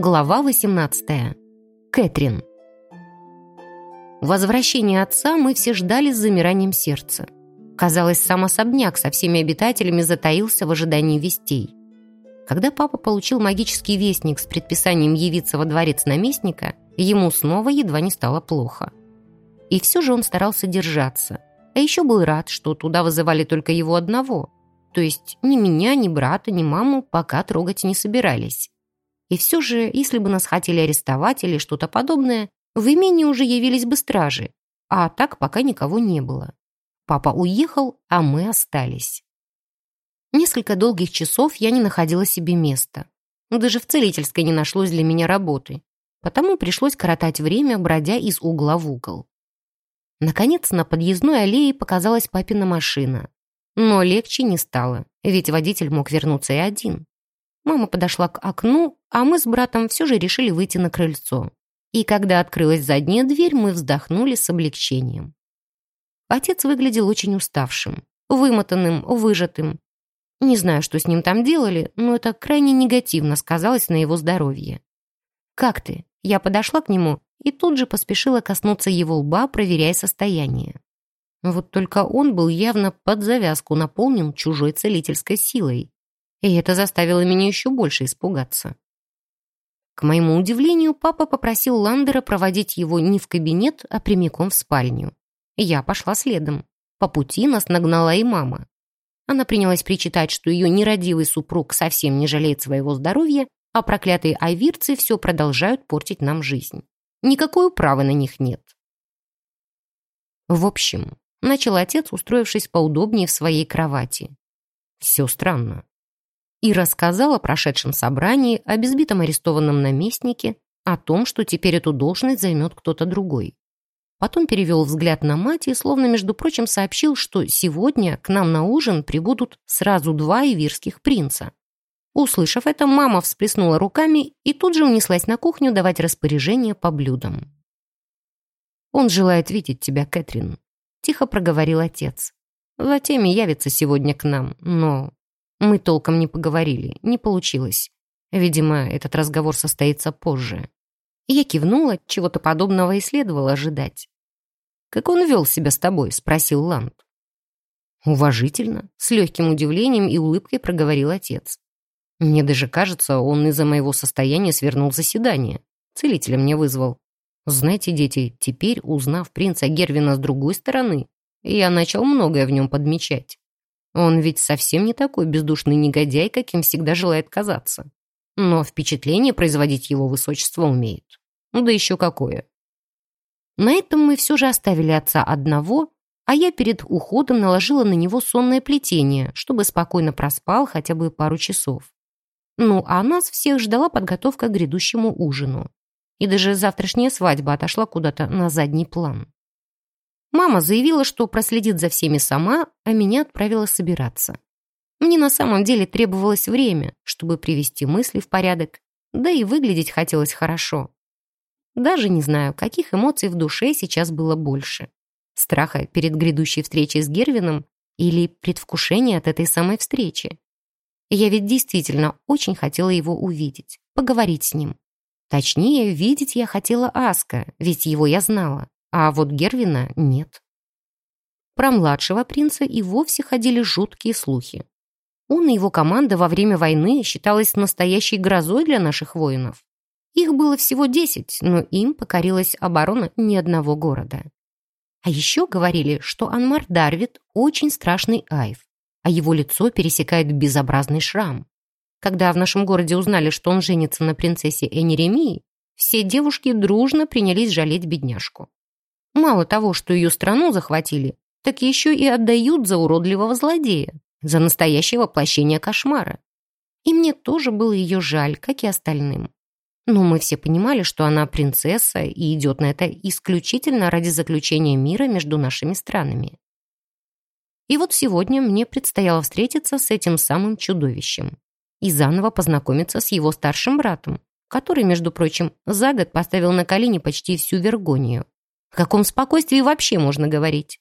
Глава 18. Кэтрин. Возвращение отца мы все ждали с замиранием сердца. Казалось, сам особняк со всеми обитателями затаился в ожидании вестей. Когда папа получил магический вестник с предписанием явиться во дворец наместника, ему снова едва не стало плохо. И все же он старался держаться. А еще был рад, что туда вызывали только его одного. То есть ни меня, ни брата, ни маму пока трогать не собирались. И все же, если бы нас хотели арестовать или что-то подобное, в имении уже явились бы стражи, а так пока никого не было. Папа уехал, а мы остались. Несколько долгих часов я не находила себе места. Даже в целительской не нашлось для меня работы, потому пришлось коротать время, бродя из угла в угол. Наконец, на подъездной аллее показалась папина машина. Но легче не стало, ведь водитель мог вернуться и один. Мама подошла к окну, а мы с братом все же решили выйти на крыльцо. И когда открылась задняя дверь, мы вздохнули с облегчением. Отец выглядел очень уставшим, вымотанным, выжатым. Не знаю, что с ним там делали, но это крайне негативно сказалось на его здоровье. «Как ты?» Я подошла к нему и тут же поспешила коснуться его лба, проверяя состояние. Вот только он был явно под завязку наполнен чужой целительской силой и это заставило меня еще больше испугаться. К моему удивлению, папа попросил Ландера проводить его не в кабинет, а прямиком в спальню. Я пошла следом. По пути нас нагнала и мама. Она принялась причитать, что ее нерадивый супруг совсем не жалеет своего здоровья, а проклятые айвирцы все продолжают портить нам жизнь. Никакой управы на них нет. В общем, начал отец, устроившись поудобнее в своей кровати. Все странно и рассказал о прошедшем собрании, о безбитом арестованном наместнике, о том, что теперь эту должность займет кто-то другой. Потом перевел взгляд на мать и, словно, между прочим, сообщил, что сегодня к нам на ужин прибудут сразу два ивирских принца. Услышав это, мама всплеснула руками и тут же унеслась на кухню давать распоряжение по блюдам. «Он желает видеть тебя, Кэтрин», — тихо проговорил отец. «Затем и явится сегодня к нам, но мы толком не поговорили, не получилось. Видимо, этот разговор состоится позже. Я кивнула, чего-то подобного и следовало ожидать. «Как он вел себя с тобой?» — спросил Ланд. «Уважительно», — с легким удивлением и улыбкой проговорил отец. «Мне даже кажется, он из-за моего состояния свернул заседание. Целителя мне вызвал. Знаете, дети, теперь, узнав принца Гервина с другой стороны, я начал многое в нем подмечать. Он ведь совсем не такой бездушный негодяй, каким всегда желает казаться. Но впечатление производить его высочество умеет. Ну да еще какое. На этом мы все же оставили отца одного, а я перед уходом наложила на него сонное плетение, чтобы спокойно проспал хотя бы пару часов. Ну, а нас всех ждала подготовка к грядущему ужину. И даже завтрашняя свадьба отошла куда-то на задний план. Мама заявила, что проследит за всеми сама, а меня отправила собираться. Мне на самом деле требовалось время, чтобы привести мысли в порядок, да и выглядеть хотелось хорошо. Даже не знаю, каких эмоций в душе сейчас было больше. Страха перед грядущей встречей с Гервином или предвкушения от этой самой встречи. Я ведь действительно очень хотела его увидеть, поговорить с ним. Точнее, видеть я хотела Аска, ведь его я знала а вот Гервина нет. Про младшего принца и вовсе ходили жуткие слухи. Он и его команда во время войны считалась настоящей грозой для наших воинов. Их было всего десять, но им покорилась оборона ни одного города. А еще говорили, что Анмар Дарвит очень страшный айв, а его лицо пересекает безобразный шрам. Когда в нашем городе узнали, что он женится на принцессе Энеремии, все девушки дружно принялись жалеть бедняжку. Мало того, что ее страну захватили, так еще и отдают за уродливого злодея, за настоящее воплощение кошмара. И мне тоже было ее жаль, как и остальным. Но мы все понимали, что она принцесса и идет на это исключительно ради заключения мира между нашими странами. И вот сегодня мне предстояло встретиться с этим самым чудовищем и заново познакомиться с его старшим братом, который, между прочим, за год поставил на колени почти всю Вергонию. О каком спокойствии вообще можно говорить?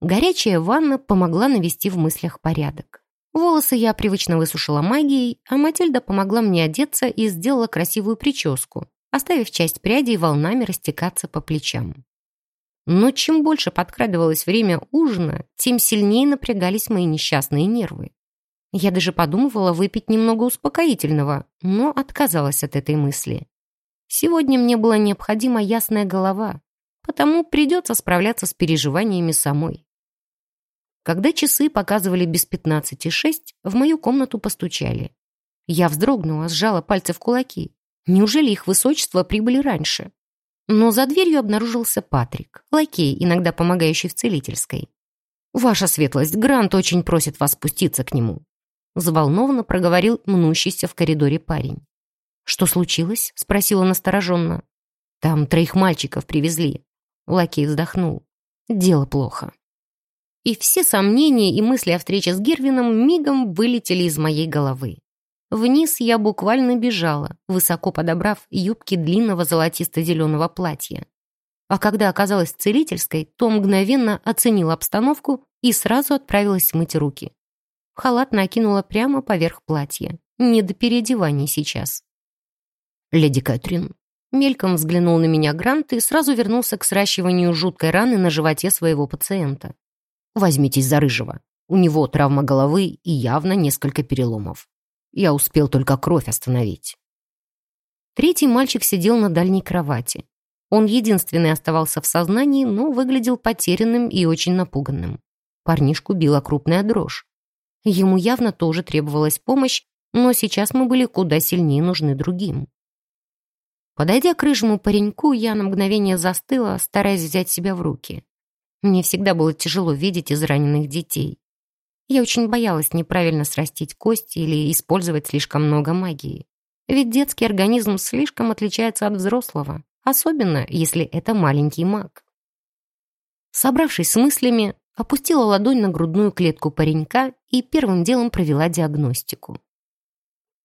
Горячая ванна помогла навести в мыслях порядок. Волосы я привычно высушила магией, а Матильда помогла мне одеться и сделала красивую прическу, оставив часть прядей волнами растекаться по плечам. Но чем больше подкрадывалось время ужина, тем сильнее напрягались мои несчастные нервы. Я даже подумывала выпить немного успокоительного, но отказалась от этой мысли. Сегодня мне была необходима ясная голова, потому придется справляться с переживаниями самой. Когда часы показывали без пятнадцати шесть, в мою комнату постучали. Я вздрогнула, сжала пальцы в кулаки. Неужели их высочество прибыли раньше? Но за дверью обнаружился Патрик, лакей, иногда помогающий в целительской. «Ваша светлость, Грант очень просит вас спуститься к нему», Заволнованно проговорил мнущийся в коридоре парень. «Что случилось?» — спросила настороженно. «Там троих мальчиков привезли». Лакей вздохнул. «Дело плохо». И все сомнения и мысли о встрече с Гервином мигом вылетели из моей головы. Вниз я буквально бежала, высоко подобрав юбки длинного золотисто-зеленого платья. А когда оказалась в целительской, то мгновенно оценила обстановку и сразу отправилась мыть руки. Халат накинула прямо поверх платья. Не до переодеваний сейчас. «Леди Кэтрин». Мельком взглянул на меня Грант и сразу вернулся к сращиванию жуткой раны на животе своего пациента. «Возьмитесь за рыжего. У него травма головы и явно несколько переломов. Я успел только кровь остановить». Третий мальчик сидел на дальней кровати. Он единственный оставался в сознании, но выглядел потерянным и очень напуганным. Парнишку била крупная дрожь. Ему явно тоже требовалась помощь, но сейчас мы были куда сильнее нужны другим. Подойдя к рыжему пареньку, я на мгновение застыла, стараясь взять себя в руки. Мне всегда было тяжело видеть израненных детей. Я очень боялась неправильно срастить кости или использовать слишком много магии. Ведь детский организм слишком отличается от взрослого, особенно если это маленький маг. Собравшись с мыслями, опустила ладонь на грудную клетку паренька и первым делом провела диагностику.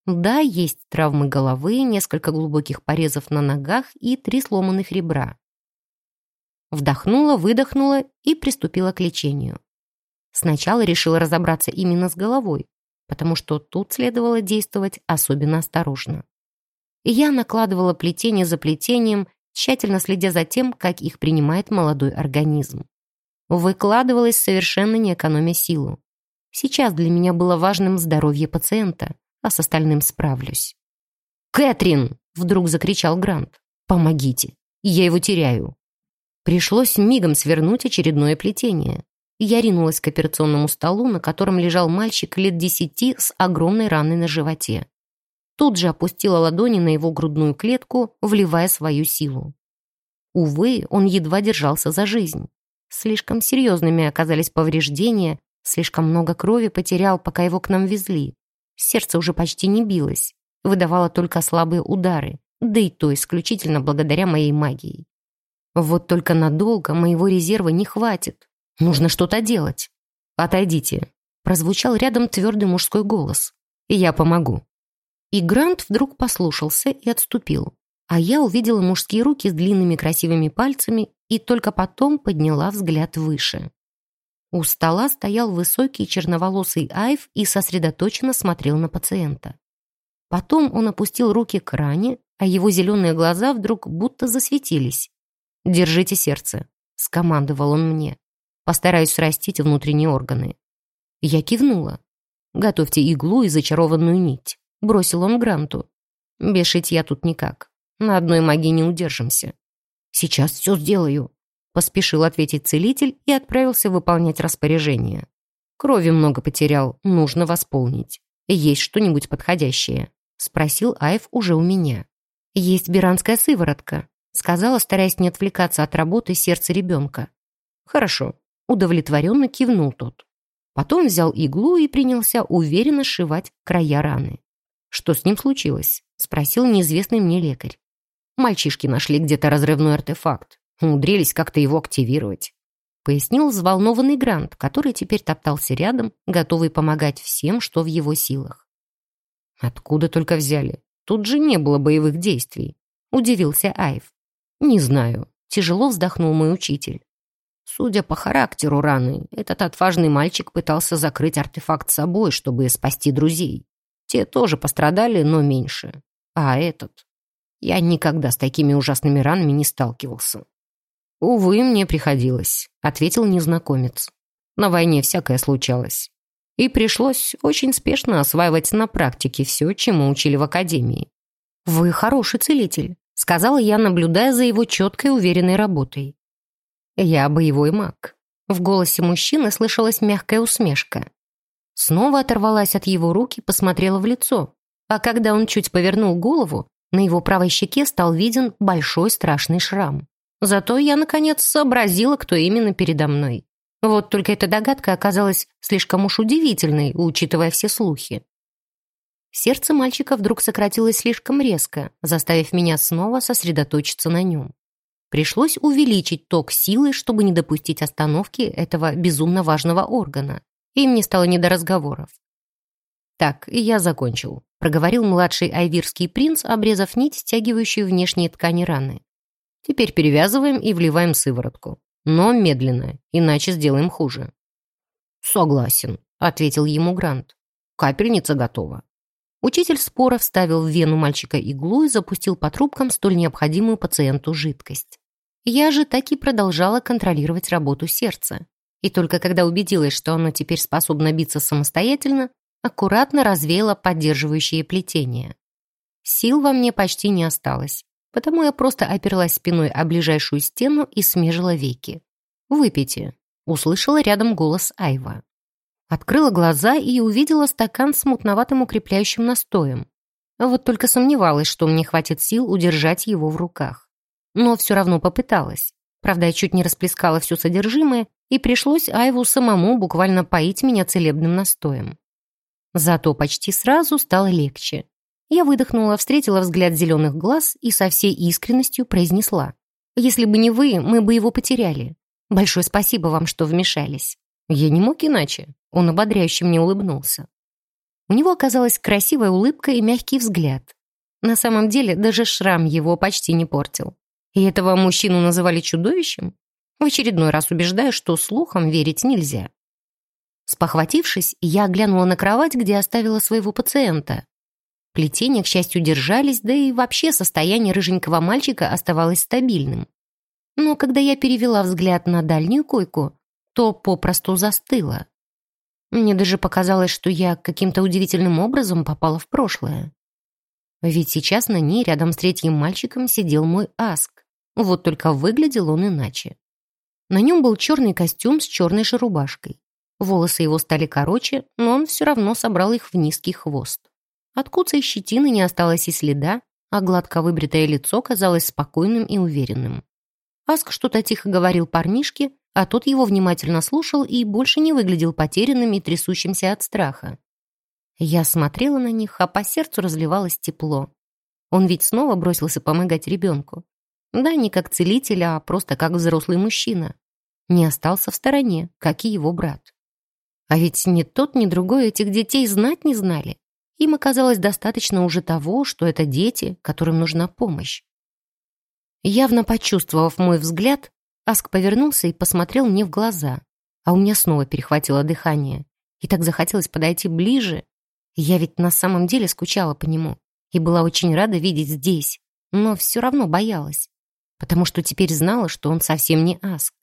Да, есть травмы головы, несколько глубоких порезов на ногах и три сломанных ребра. Вдохнула, выдохнула и приступила к лечению. Сначала решила разобраться именно с головой, потому что тут следовало действовать особенно осторожно. я накладывала плетение за плетением, тщательно следя за тем, как их принимает молодой организм. Выкладывалась совершенно не экономя силу. Сейчас для меня было важным здоровье пациента, а с остальным справлюсь. «Кэтрин!» — вдруг закричал Грант. «Помогите! Я его теряю!» Пришлось мигом свернуть очередное плетение. Я ринулась к операционному столу, на котором лежал мальчик лет десяти с огромной раной на животе. Тут же опустила ладони на его грудную клетку, вливая свою силу. Увы, он едва держался за жизнь. Слишком серьезными оказались повреждения, слишком много крови потерял, пока его к нам везли. Сердце уже почти не билось, выдавало только слабые удары, да и то исключительно благодаря моей магии. Вот только надолго моего резерва не хватит. Нужно что-то делать. «Отойдите», — прозвучал рядом твердый мужской голос. «Я помогу». И Грант вдруг послушался и отступил а я увидела мужские руки с длинными красивыми пальцами и только потом подняла взгляд выше. У стола стоял высокий черноволосый Айв и сосредоточенно смотрел на пациента. Потом он опустил руки к ране, а его зеленые глаза вдруг будто засветились. «Держите сердце», — скомандовал он мне. «Постараюсь срастить внутренние органы». Я кивнула. «Готовьте иглу и зачарованную нить», — бросил он Гранту. «Без шитья тут никак. На одной магии не удержимся. Сейчас все сделаю. Поспешил ответить целитель и отправился выполнять распоряжение. Крови много потерял, нужно восполнить. Есть что-нибудь подходящее? Спросил Айв уже у меня. Есть биранская сыворотка, сказала, стараясь не отвлекаться от работы сердца ребенка. Хорошо. Удовлетворенно кивнул тот. Потом взял иглу и принялся уверенно сшивать края раны. «Что с ним случилось?» — спросил неизвестный мне лекарь. Мальчишки нашли где-то разрывной артефакт. Умудрились как-то его активировать. Пояснил взволнованный Грант, который теперь топтался рядом, готовый помогать всем, что в его силах. «Откуда только взяли? Тут же не было боевых действий», — удивился Айв. «Не знаю», — тяжело вздохнул мой учитель. Судя по характеру раны, этот отважный мальчик пытался закрыть артефакт собой, чтобы спасти друзей. Те тоже пострадали, но меньше. А этот... Я никогда с такими ужасными ранами не сталкивался. «Увы, мне приходилось», — ответил незнакомец. «На войне всякое случалось. И пришлось очень спешно осваивать на практике все, чему учили в академии». «Вы хороший целитель», — сказала я, наблюдая за его четкой уверенной работой. «Я боевой маг». В голосе мужчины слышалась мягкая усмешка. Снова оторвалась от его рук и посмотрела в лицо. А когда он чуть повернул голову, на его правой щеке стал виден большой страшный шрам. Зато я, наконец, сообразила, кто именно передо мной. Вот только эта догадка оказалась слишком уж удивительной, учитывая все слухи. Сердце мальчика вдруг сократилось слишком резко, заставив меня снова сосредоточиться на нем. Пришлось увеличить ток силы, чтобы не допустить остановки этого безумно важного органа. И мне стало не до разговоров. «Так, я закончил», — проговорил младший айвирский принц, обрезав нить, стягивающую внешние ткани раны. «Теперь перевязываем и вливаем сыворотку. Но медленно, иначе сделаем хуже». «Согласен», — ответил ему Грант. «Капельница готова». Учитель спора вставил в вену мальчика иглу и запустил по трубкам столь необходимую пациенту жидкость. Я же так и продолжала контролировать работу сердца. И только когда убедилась, что оно теперь способно биться самостоятельно, аккуратно развеяла поддерживающее плетение. Сил во мне почти не осталось, потому я просто оперлась спиной о ближайшую стену и смежила веки. «Выпейте», — услышала рядом голос Айва. Открыла глаза и увидела стакан с мутноватым укрепляющим настоем. Вот только сомневалась, что мне хватит сил удержать его в руках но все равно попыталась. Правда, я чуть не расплескала все содержимое, и пришлось Айву самому буквально поить меня целебным настоем. Зато почти сразу стало легче. Я выдохнула, встретила взгляд зеленых глаз и со всей искренностью произнесла. «Если бы не вы, мы бы его потеряли. Большое спасибо вам, что вмешались». Я не мог иначе. Он ободряюще мне улыбнулся. У него оказалась красивая улыбка и мягкий взгляд. На самом деле даже шрам его почти не портил. И этого мужчину называли чудовищем? В очередной раз убеждаю, что слухам верить нельзя. Спохватившись, я оглянула на кровать, где оставила своего пациента. Плетения, к счастью, держались, да и вообще состояние рыженького мальчика оставалось стабильным. Но когда я перевела взгляд на дальнюю койку, то попросту застыла. Мне даже показалось, что я каким-то удивительным образом попала в прошлое. Ведь сейчас на ней рядом с третьим мальчиком сидел мой Аск. Вот только выглядел он иначе. На нем был черный костюм с черной же рубашкой. Волосы его стали короче, но он все равно собрал их в низкий хвост. От куца и щетины не осталось и следа, а гладко выбритое лицо казалось спокойным и уверенным. Аск что-то тихо говорил парнишке, а тот его внимательно слушал и больше не выглядел потерянным и трясущимся от страха. Я смотрела на них, а по сердцу разливалось тепло. Он ведь снова бросился помогать ребенку. Да, не как целитель, а просто как взрослый мужчина. Не остался в стороне, как и его брат. А ведь ни тот, ни другой этих детей знать не знали. Им оказалось достаточно уже того, что это дети, которым нужна помощь. Явно почувствовав мой взгляд, Аск повернулся и посмотрел мне в глаза, а у меня снова перехватило дыхание. И так захотелось подойти ближе. Я ведь на самом деле скучала по нему и была очень рада видеть здесь, но все равно боялась потому что теперь знала, что он совсем не Аск.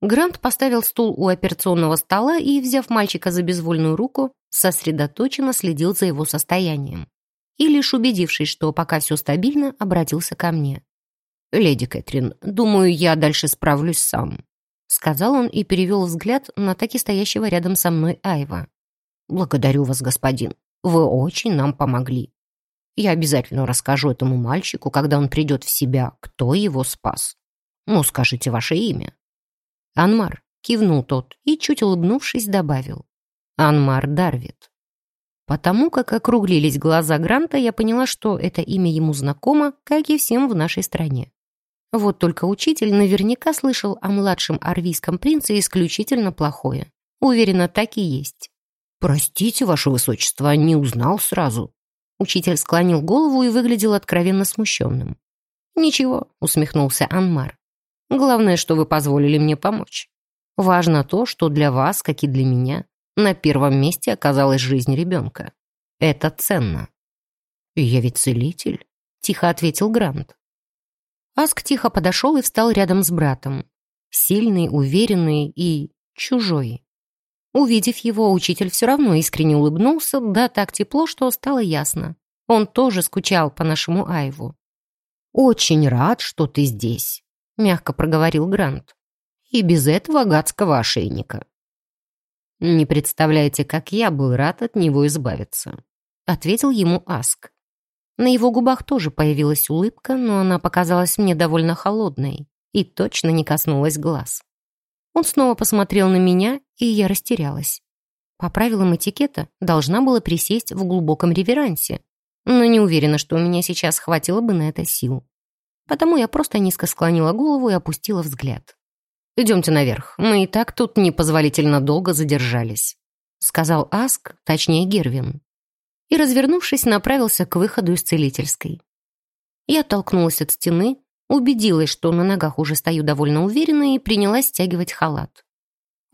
Грант поставил стул у операционного стола и, взяв мальчика за безвольную руку, сосредоточенно следил за его состоянием. И лишь убедившись, что пока все стабильно, обратился ко мне. «Леди Кэтрин, думаю, я дальше справлюсь сам», сказал он и перевел взгляд на таки стоящего рядом со мной Айва. «Благодарю вас, господин. Вы очень нам помогли. Я обязательно расскажу этому мальчику, когда он придет в себя, кто его спас. Ну, скажите ваше имя». «Анмар», — кивнул тот и, чуть улыбнувшись, добавил. «Анмар Дарвит». Потому как округлились глаза Гранта, я поняла, что это имя ему знакомо, как и всем в нашей стране. Вот только учитель наверняка слышал о младшем арвийском принце исключительно плохое. Уверена, так и есть. «Простите, ваше высочество, не узнал сразу», Учитель склонил голову и выглядел откровенно смущенным. «Ничего», — усмехнулся Анмар. Главное, что вы позволили мне помочь. Важно то, что для вас, как и для меня, на первом месте оказалась жизнь ребенка. Это ценно. «Я ведь целитель», — тихо ответил Грант. Аск тихо подошел и встал рядом с братом. Сильный, уверенный и чужой. Увидев его, учитель все равно искренне улыбнулся, да так тепло, что стало ясно. Он тоже скучал по нашему Айву. «Очень рад, что ты здесь», — мягко проговорил Грант. «И без этого гадского ошейника». «Не представляете, как я был рад от него избавиться», — ответил ему Аск. На его губах тоже появилась улыбка, но она показалась мне довольно холодной и точно не коснулась глаз. Он снова посмотрел на меня, и я растерялась. По правилам этикета должна была присесть в глубоком реверансе, но не уверена, что у меня сейчас хватило бы на это сил. Потому я просто низко склонила голову и опустила взгляд. «Идемте наверх, мы и так тут непозволительно долго задержались», сказал Аск, точнее Гервин и, развернувшись, направился к выходу из целительской. Я оттолкнулась от стены, убедилась, что на ногах уже стою довольно уверенно и принялась стягивать халат.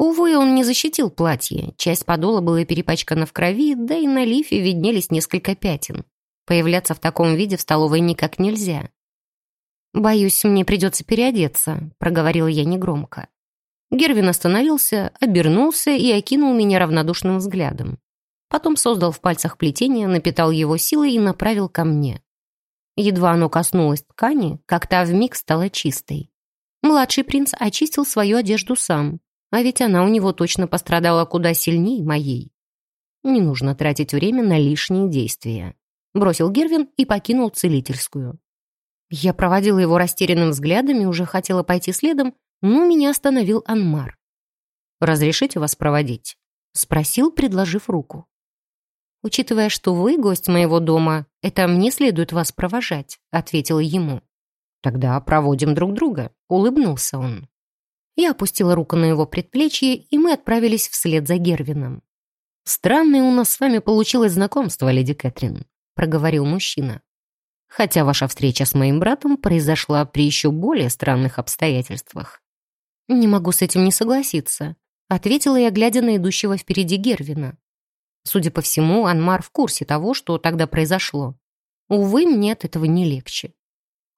Увы, он не защитил платье, часть подола была перепачкана в крови, да и на лифе виднелись несколько пятен. Появляться в таком виде в столовой никак нельзя. «Боюсь, мне придется переодеться», — проговорила я негромко. Гервин остановился, обернулся и окинул меня равнодушным взглядом. Потом создал в пальцах плетение, напитал его силой и направил ко мне. Едва оно коснулось ткани, как та вмиг стала чистой. Младший принц очистил свою одежду сам, а ведь она у него точно пострадала куда сильнее моей. Не нужно тратить время на лишние действия. Бросил Гервин и покинул целительскую. Я проводила его растерянным взглядом и уже хотела пойти следом, но меня остановил Анмар. «Разрешите вас проводить?» — спросил, предложив руку. «Учитывая, что вы гость моего дома, это мне следует вас провожать», — ответила ему. «Тогда проводим друг друга», — улыбнулся он. Я опустила руку на его предплечье, и мы отправились вслед за Гервином. «Странное у нас с вами получилось знакомство, леди Кэтрин», — проговорил мужчина. «Хотя ваша встреча с моим братом произошла при еще более странных обстоятельствах». «Не могу с этим не согласиться», — ответила я, глядя на идущего впереди Гервина. Судя по всему, Анмар в курсе того, что тогда произошло. Увы, мне от этого не легче.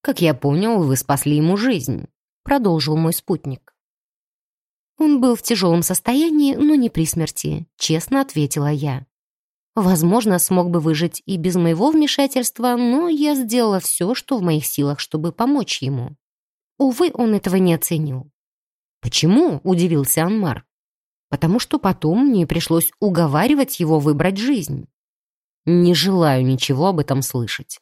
«Как я понял, вы спасли ему жизнь», — продолжил мой спутник. Он был в тяжелом состоянии, но не при смерти, честно ответила я. Возможно, смог бы выжить и без моего вмешательства, но я сделала все, что в моих силах, чтобы помочь ему. Увы, он этого не оценил. «Почему?» — удивился Анмар потому что потом мне пришлось уговаривать его выбрать жизнь. Не желаю ничего об этом слышать.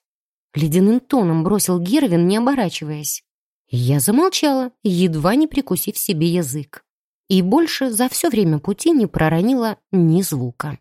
Ледяным тоном бросил Гервин, не оборачиваясь. Я замолчала, едва не прикусив себе язык. И больше за все время пути не проронила ни звука.